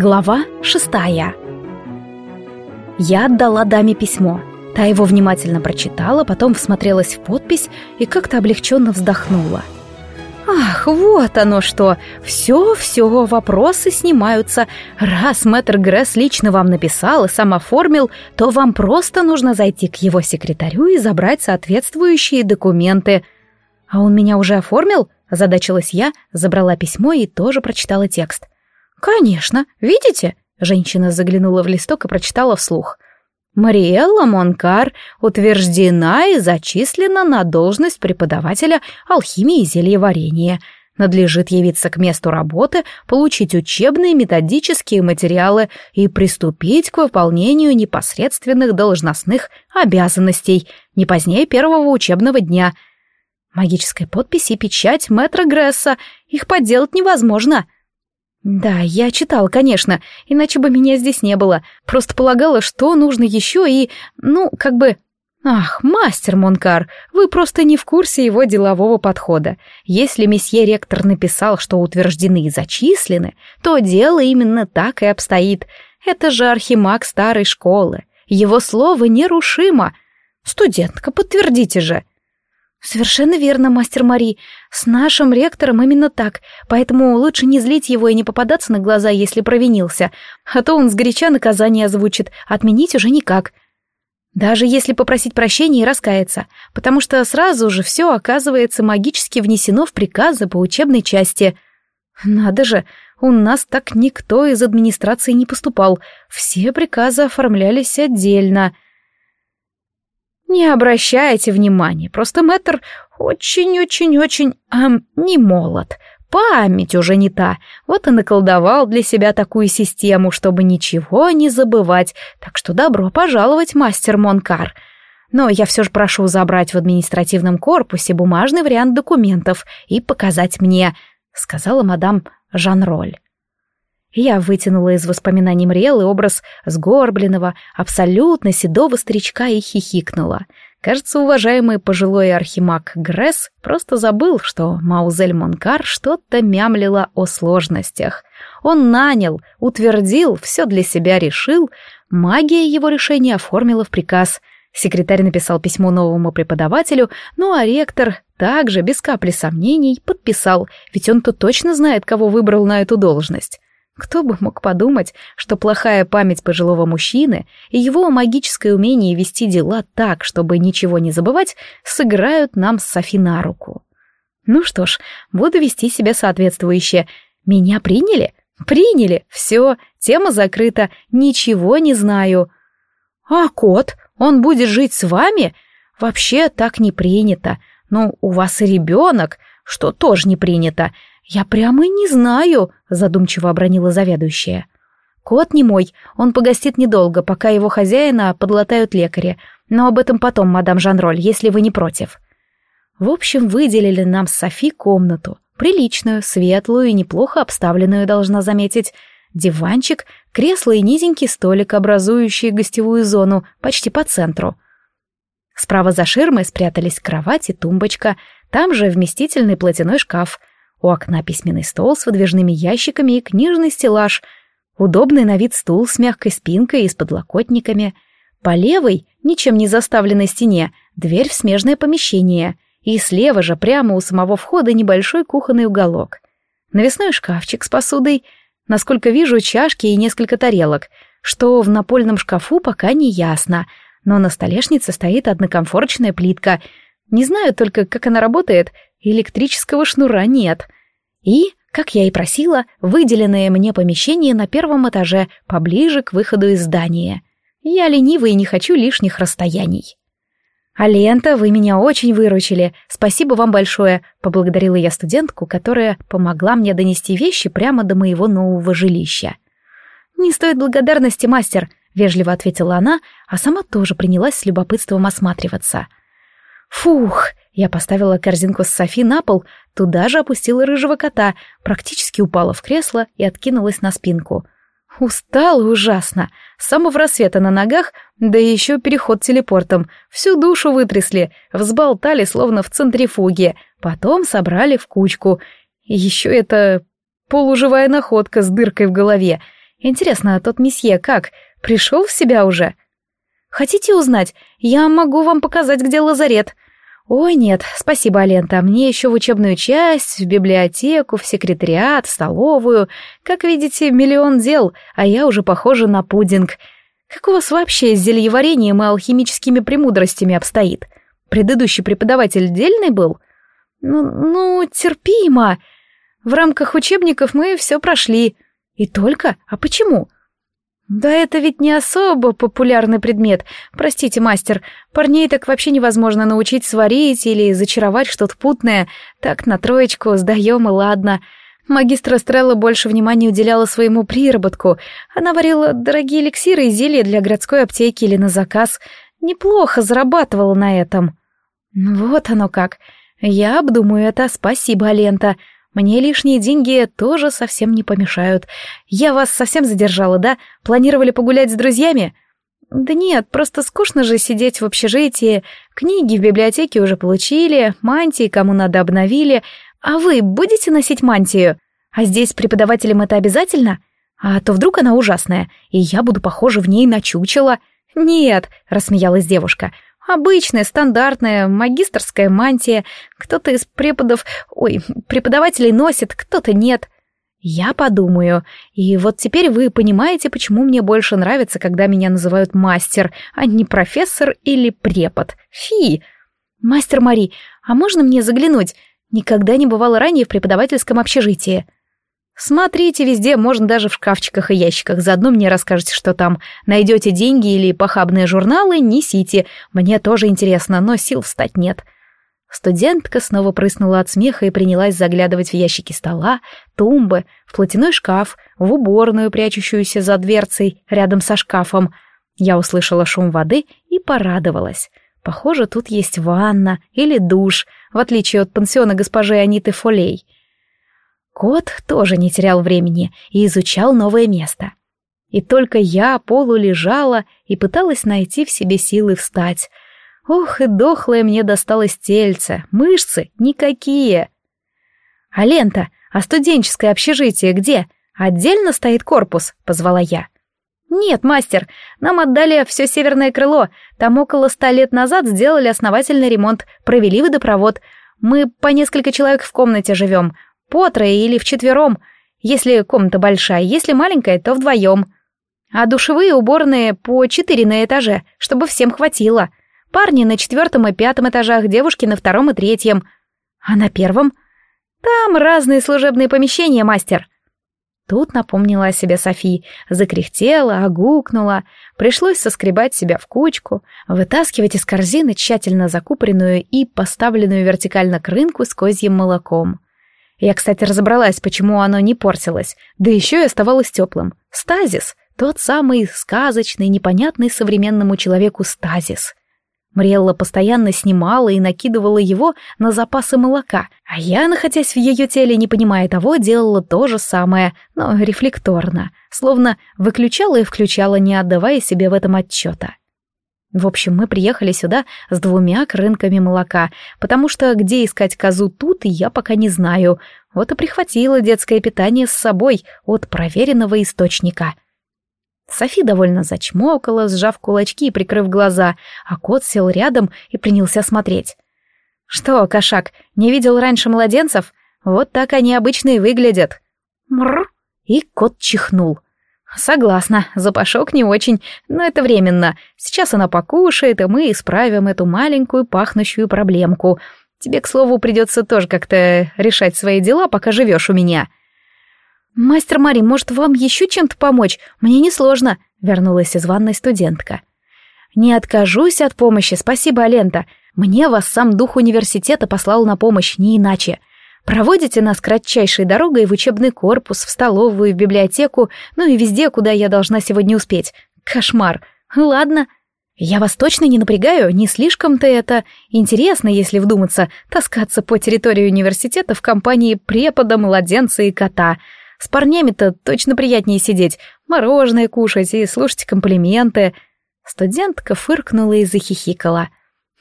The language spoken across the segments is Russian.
Глава шестая. Я отдала даме письмо. Та его внимательно прочитала, потом всмотрелась в подпись и как-то облегченно вздохнула. «Ах, вот оно что! Все-все, вопросы снимаются. Раз мэтр Гресс лично вам написал и сам оформил, то вам просто нужно зайти к его секретарю и забрать соответствующие документы. А он меня уже оформил?» — озадачилась я, забрала письмо и тоже прочитала текст. «Конечно, видите?» Женщина заглянула в листок и прочитала вслух. Мариэлла Монкар утверждена и зачислена на должность преподавателя алхимии и зельеварения. Надлежит явиться к месту работы, получить учебные методические материалы и приступить к выполнению непосредственных должностных обязанностей не позднее первого учебного дня. Магическая подпись и печать мэтра Гресса. Их подделать невозможно. — да, я читала, конечно, иначе бы меня здесь не было. Просто полагала, что нужно еще и... Ну, как бы... Ах, мастер Монкар, вы просто не в курсе его делового подхода. Если месье ректор написал, что утверждены и зачислены, то дело именно так и обстоит. Это же архимаг старой школы. Его слово нерушимо. Студентка, подтвердите же. «Совершенно верно, мастер Мари. С нашим ректором именно так, поэтому лучше не злить его и не попадаться на глаза, если провинился, а то он сгоряча наказание озвучит, отменить уже никак. Даже если попросить прощения и раскаяться, потому что сразу же все оказывается магически внесено в приказы по учебной части. Надо же, у нас так никто из администрации не поступал, все приказы оформлялись отдельно». Не обращайте внимания, просто мэтр очень-очень-очень, эм, не молод. Память уже не та. Вот и наколдовал для себя такую систему, чтобы ничего не забывать. Так что добро пожаловать, мастер Монкар. Но я все же прошу забрать в административном корпусе бумажный вариант документов и показать мне, сказала мадам Жан-Роль. Я вытянула из воспоминаний Мриэлы образ сгорбленного, абсолютно седого старичка и хихикнула. Кажется, уважаемый пожилой архимаг Гресс просто забыл, что Маузель Монкар что-то мямлила о сложностях. Он нанял, утвердил, все для себя решил, магия его решения оформила в приказ. Секретарь написал письмо новому преподавателю, ну а ректор также, без капли сомнений, подписал, ведь он-то точно знает, кого выбрал на эту должность. Кто бы мог подумать, что плохая память пожилого мужчины и его магическое умение вести дела так, чтобы ничего не забывать, сыграют нам с Софи на руку. Ну что ж, буду вести себя соответствующе. Меня приняли? Приняли. Все, тема закрыта, ничего не знаю. А кот, он будет жить с вами? Вообще так не принято. Ну, у вас и ребенок, что тоже не принято. «Я прямо не знаю», — задумчиво обронила заведующая. «Кот не мой, он погостит недолго, пока его хозяина подлатают лекари, но об этом потом, мадам Жанроль, если вы не против». В общем, выделили нам с Софи комнату. Приличную, светлую и неплохо обставленную, должна заметить. Диванчик, кресло и низенький столик, образующий гостевую зону, почти по центру. Справа за ширмой спрятались кровать и тумбочка, там же вместительный платяной шкаф, у окна письменный стол с выдвижными ящиками и книжный стеллаж, удобный на вид стул с мягкой спинкой и с подлокотниками. По левой, ничем не заставленной стене, дверь в смежное помещение, и слева же, прямо у самого входа, небольшой кухонный уголок. Навесной шкафчик с посудой, насколько вижу, чашки и несколько тарелок, что в напольном шкафу пока не ясно, но на столешнице стоит однокомфорочная плитка. Не знаю только, как она работает Электрического шнура нет. И, как я и просила, выделенное мне помещение на первом этаже, поближе к выходу из здания. Я ленива и не хочу лишних расстояний. «Алента, вы меня очень выручили. Спасибо вам большое», — поблагодарила я студентку, которая помогла мне донести вещи прямо до моего нового жилища. «Не стоит благодарности, мастер», — вежливо ответила она, а сама тоже принялась с любопытством осматриваться. «Фух, я поставила корзинку с Софи на пол, туда же опустила рыжего кота, практически упала в кресло и откинулась на спинку. Устала ужасно. С самого рассвета на ногах, да еще переход телепортом. Всю душу вытрясли, взболтали, словно в центрифуге. Потом собрали в кучку. Еще это полуживая находка с дыркой в голове. Интересно, тот месье как? Пришел в себя уже? Хотите узнать? Я могу вам показать, где лазарет. Ой, нет, спасибо, Алента. Мне еще в учебную часть, в библиотеку, в секретариат, в столовую. Как видите, миллион дел, а я уже похожа на пудинг. Как у вас вообще с зельеварением и алхимическими премудростями обстоит? Предыдущий преподаватель дельный был? Ну, ну, терпимо. В рамках учебников мы все прошли. И только? А почему? Да это ведь не особо популярный предмет. Простите, мастер, парней так вообще невозможно научить сварить или зачаровать что-то путное. Так на троечку сдаем и ладно. Магистра Стрелла больше внимания уделяла своему приработку. Она варила дорогие эликсиры и зелья для городской аптеки или на заказ. Неплохо зарабатывала на этом. Вот оно как. Я обдумаю это, спасибо, Алента. Мне лишние деньги тоже совсем не помешают. Я вас совсем задержала, да? Планировали погулять с друзьями? Да нет, просто скучно же сидеть в общежитии. Книги в библиотеке уже получили, мантии кому надо обновили. А вы будете носить мантию? А здесь преподавателям это обязательно? А то вдруг она ужасная, и я буду похожа в ней на чучело. Нет, рассмеялась девушка. — Обычная, стандартная, магистрская мантия. Кто-то из преподов... Ой, преподавателей носит, кто-то нет. Я подумаю. И вот теперь вы понимаете, почему мне больше нравится, когда меня называют мастер, а не профессор или препод. Фи! Мастер Мари, а можно мне заглянуть? Никогда не бывало ранее в преподавательском общежитии. Смотрите везде, можно даже в шкафчиках и ящиках. Заодно мне расскажете, что там. Найдете деньги или похабные журналы, несите. Мне тоже интересно, но сил встать нет. Студентка снова прыснула от смеха и принялась заглядывать в ящики стола, тумбы, в платяной шкаф, в уборную, прячущуюся за дверцей, рядом со шкафом. Я услышала шум воды и порадовалась. Похоже, тут есть ванна или душ, в отличие от пансиона госпожи Аниты Фолей — Кот тоже не терял времени и изучал новое место. И только я полулежала и пыталась найти в себе силы встать. Ох, и дохлое мне досталось тельце, мышцы никакие. А лента, а студенческое общежитие где? Отдельно стоит корпус, позвала я. «Нет, мастер, нам отдали все северное крыло. Там около ста лет назад сделали основательный ремонт, провели водопровод. Мы по несколько человек в комнате живем. По трое или вчетвером, если комната большая, если маленькая, то вдвоем. А душевые уборные по четыре на этаже, чтобы всем хватило. Парни на четвертом и пятом этажах, девушки на втором и третьем. А на первом? Там разные служебные помещения, мастер. Тут напомнила о себе Софи, закряхтела, огукнула. Пришлось соскребать себя в кучку, вытаскивать из корзины тщательно закупоренную и поставленную вертикально к рынку с козьим молоком. Я, кстати, разобралась, почему оно не портилось, да еще и оставалось теплым. Стазис — тот самый сказочный, непонятный современному человеку стазис. Мрелла постоянно снимала и накидывала его на запасы молока, а я, находясь в ее теле, не понимая того, делала то же самое, но рефлекторно, словно выключала и включала, не отдавая себе в этом отчета. В общем, мы приехали сюда с двумя крынками молока, потому что где искать козу тут, я пока не знаю. Вот и прихватила детское питание с собой от проверенного источника. Софи довольно зачмокала, сжав кулачки и прикрыв глаза, а кот сел рядом и принялся смотреть. «Что, кошак, не видел раньше младенцев? Вот так они обычно и выглядят». «Мррр!» И кот чихнул. «Согласна, запашок не очень, но это временно. Сейчас она покушает, и мы исправим эту маленькую пахнущую проблемку. Тебе, к слову, придется тоже как-то решать свои дела, пока живешь у меня». «Мастер Мари, может, вам еще чем-то помочь? Мне несложно», — вернулась из ванной студентка. «Не откажусь от помощи, спасибо, Алента. Мне вас сам дух университета послал на помощь, не иначе. Проводите нас кратчайшей дорогой в учебный корпус, в столовую, в библиотеку, ну и везде, куда я должна сегодня успеть. Кошмар. Ладно. Я вас точно не напрягаю, не слишком-то это интересно, если вдуматься, таскаться по территории университета в компании препода, младенца и кота. С парнями-то точно приятнее сидеть, мороженое кушать и слушать комплименты. Студентка фыркнула и захихикала.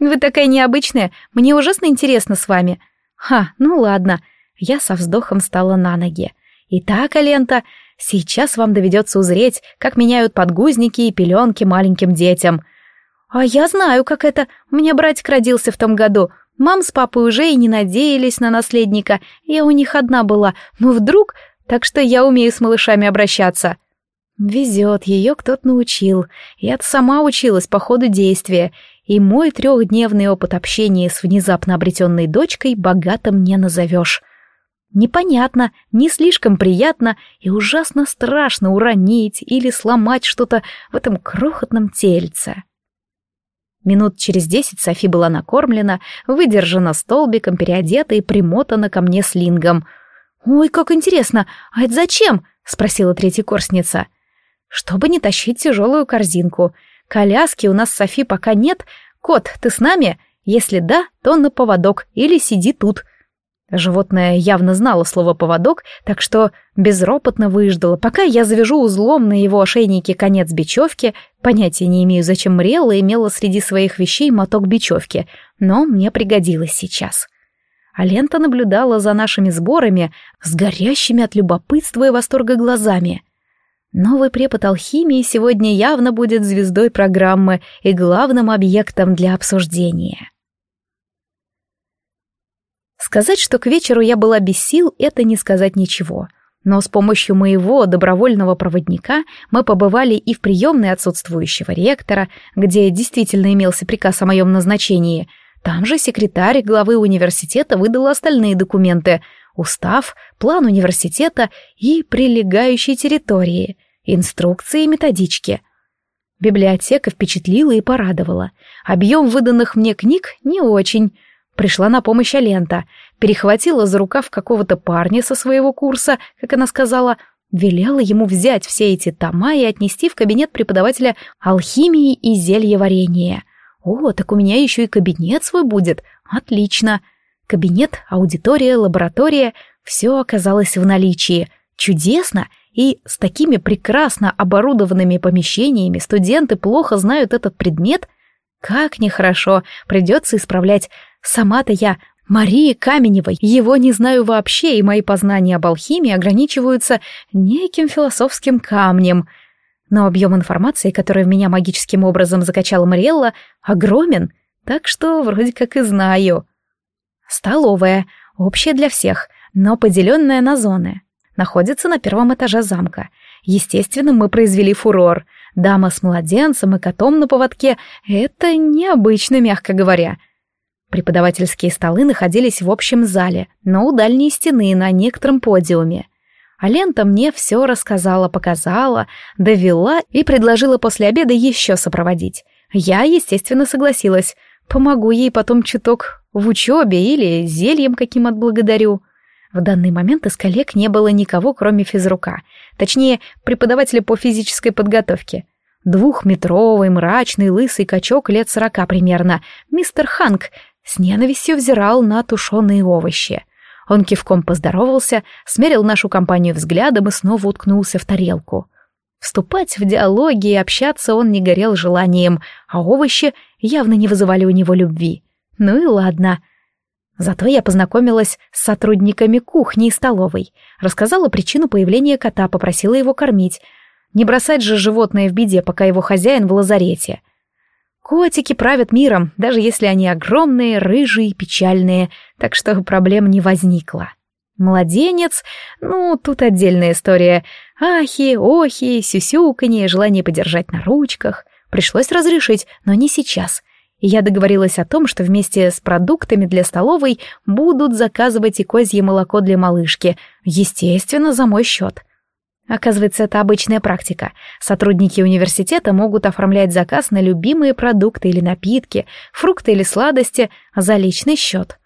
«Вы такая необычная, мне ужасно интересно с вами». Ха, ну ладно. Я со вздохом стала на ноги. Итак, Алента, Сейчас вам доведется узреть, как меняют подгузники и пеленки маленьким детям. А я знаю, как это. У меня братик родился в том году. Мам с папой уже и не надеялись на наследника. Я у них одна была. Но вдруг... Так что я умею с малышами обращаться. Везет, ее кто-то научил. Я-то сама училась по ходу действия. И мой трехдневный опыт общения с внезапно обретенной дочкой богатым не назовешь. Непонятно, не слишком приятно и ужасно страшно уронить или сломать что-то в этом крохотном тельце. Минут через десять Софи была накормлена, выдержана столбиком, переодета и примотана ко мне слингом. «Ой, как интересно! А это зачем?» — спросила третья курсница. «Чтобы не тащить тяжелую корзинку. Коляски у нас с Софи пока нет. Кот, ты с нами? Если да, то на поводок или сиди тут», Животное явно знало слово «поводок», так что безропотно выждало, пока я завяжу узлом на его ошейнике конец бечевки. Понятия не имею, зачем Мрелла имела среди своих вещей моток бечевки, но мне пригодилось сейчас. А лента наблюдала за нашими сборами с горящими от любопытства и восторга глазами. Новый препод алхимии сегодня явно будет звездой программы и главным объектом для обсуждения. Сказать, что к вечеру я была без сил, это не сказать ничего. Но с помощью моего добровольного проводника мы побывали и в приемной отсутствующего ректора, где действительно имелся приказ о моем назначении. Там же секретарь главы университета выдал остальные документы — устав, план университета и прилегающей территории, инструкции и методички. Библиотека впечатлила и порадовала. Объем выданных мне книг не очень — Пришла на помощь Алента, перехватила за рукав какого-то парня со своего курса, как она сказала, велела ему взять все эти тома и отнести в кабинет преподавателя алхимии и зельеварения. О, так у меня еще и кабинет свой будет. Отлично. Кабинет, аудитория, лаборатория — все оказалось в наличии. Чудесно! И с такими прекрасно оборудованными помещениями студенты плохо знают этот предмет. Как нехорошо, придется исправлять Сама-то я Марии Каменевой, его не знаю вообще, и мои познания об алхимии ограничиваются неким философским камнем. Но объем информации, который в меня магическим образом закачала Мариэлла, огромен, так что вроде как и знаю. Столовая, общая для всех, но поделенная на зоны. Находится на первом этаже замка. Естественно, мы произвели фурор. Дама с младенцем и котом на поводке — это необычно, мягко говоря — Преподавательские столы находились в общем зале, но у дальней стены на некотором подиуме. А Лента мне все рассказала, показала, довела и предложила после обеда еще сопроводить. Я, естественно, согласилась. Помогу ей потом чуток в учебе или зельем каким отблагодарю. В данный момент из коллег не было никого, кроме физрука. Точнее, преподавателя по физической подготовке. Двухметровый, мрачный, лысый качок лет сорока примерно. Мистер Ханк, с ненавистью взирал на тушеные овощи. Он кивком поздоровался, смерил нашу компанию взглядом и снова уткнулся в тарелку. Вступать в диалоги и общаться он не горел желанием, а овощи явно не вызывали у него любви. Ну и ладно. Зато я познакомилась с сотрудниками кухни и столовой, рассказала причину появления кота, попросила его кормить. Не бросать же животное в беде, пока его хозяин в лазарете — Котики правят миром, даже если они огромные, рыжие и печальные, так что проблем не возникло. Младенец, ну, тут отдельная история. Ахи, охи, сюсюканье, желание подержать на ручках. Пришлось разрешить, но не сейчас. Я договорилась о том, что вместе с продуктами для столовой будут заказывать и козье молоко для малышки, естественно, за мой счет. Оказывается, это обычная практика. Сотрудники университета могут оформлять заказ на любимые продукты или напитки, фрукты или сладости за личный счет.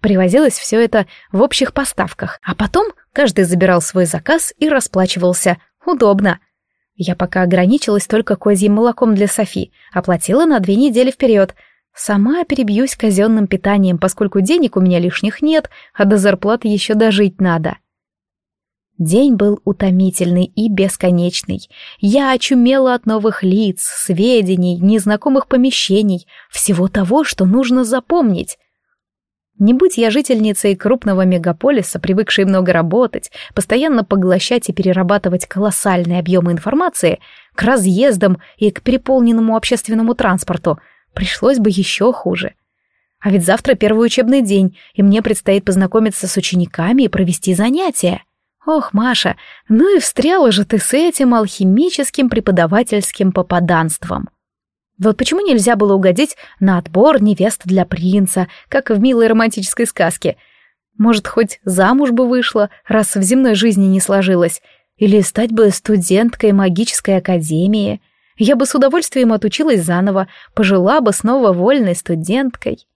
Привозилось все это в общих поставках, а потом каждый забирал свой заказ и расплачивался. Удобно. Я пока ограничилась только козьим молоком для Софи, оплатила на две недели вперед. Сама перебьюсь казенным питанием, поскольку денег у меня лишних нет, а до зарплаты еще дожить надо. — День был утомительный и бесконечный. Я очумела от новых лиц, сведений, незнакомых помещений, всего того, что нужно запомнить. Не будь я жительницей крупного мегаполиса, привыкшей много работать, постоянно поглощать и перерабатывать колоссальные объемы информации, к разъездам и к переполненному общественному транспорту, пришлось бы еще хуже. А ведь завтра первый учебный день, и мне предстоит познакомиться с учениками и провести занятия. Ох, Маша, ну и встряла же ты с этим алхимическим преподавательским попаданством. Вот почему нельзя было угодить на отбор невест для принца, как в милой романтической сказке? Может, хоть замуж бы вышла, раз в земной жизни не сложилось, или стать бы студенткой магической академии. Я бы с удовольствием отучилась заново, пожила бы снова вольной студенткой.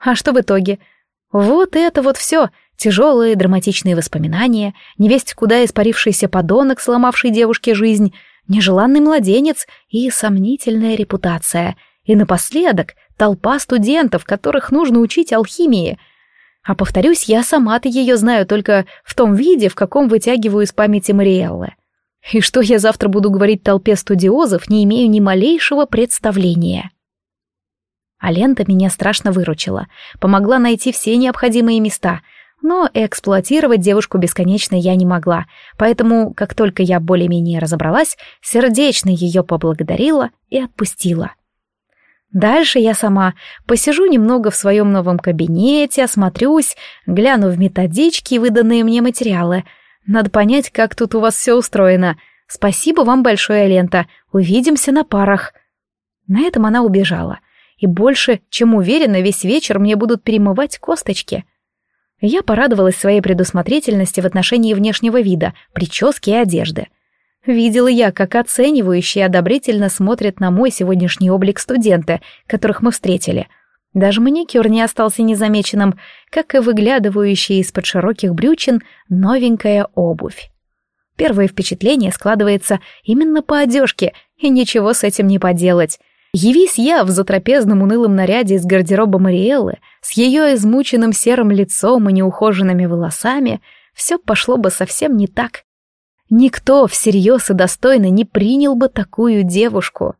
А что в итоге? Вот это вот все. Тяжелые драматичные воспоминания, невесть куда испарившийся подонок, сломавший девушке жизнь — нежеланный младенец и сомнительная репутация. И напоследок толпа студентов, которых нужно учить алхимии. А повторюсь, я сама-то ее знаю только в том виде, в каком вытягиваю из памяти Мариэллы. И что я завтра буду говорить толпе студиозов, не имею ни малейшего представления. А лента меня страшно выручила, помогла найти все необходимые места — но эксплуатировать девушку бесконечно я не могла, поэтому, как только я более-менее разобралась, сердечно ее поблагодарила и отпустила. Дальше я сама посижу немного в своем новом кабинете, осмотрюсь, гляну в методички и выданные мне материалы. Надо понять, как тут у вас все устроено. Спасибо вам большое, Лента. Увидимся на парах. На этом она убежала. И больше, чем уверена, весь вечер мне будут перемывать косточки. Я порадовалась своей предусмотрительности в отношении внешнего вида, прически и одежды. Видела я, как оценивающие одобрительно смотрят на мой сегодняшний облик студента, которых мы встретили. Даже маникюр не остался незамеченным, как и выглядывающая из-под широких брючин новенькая обувь. Первое впечатление складывается именно по одежке, и ничего с этим не поделать. Явись я в затрапезном унылом наряде из гардероба Мариэллы, с ее измученным серым лицом и неухоженными волосами, все пошло бы совсем не так. Никто всерьез и достойно не принял бы такую девушку.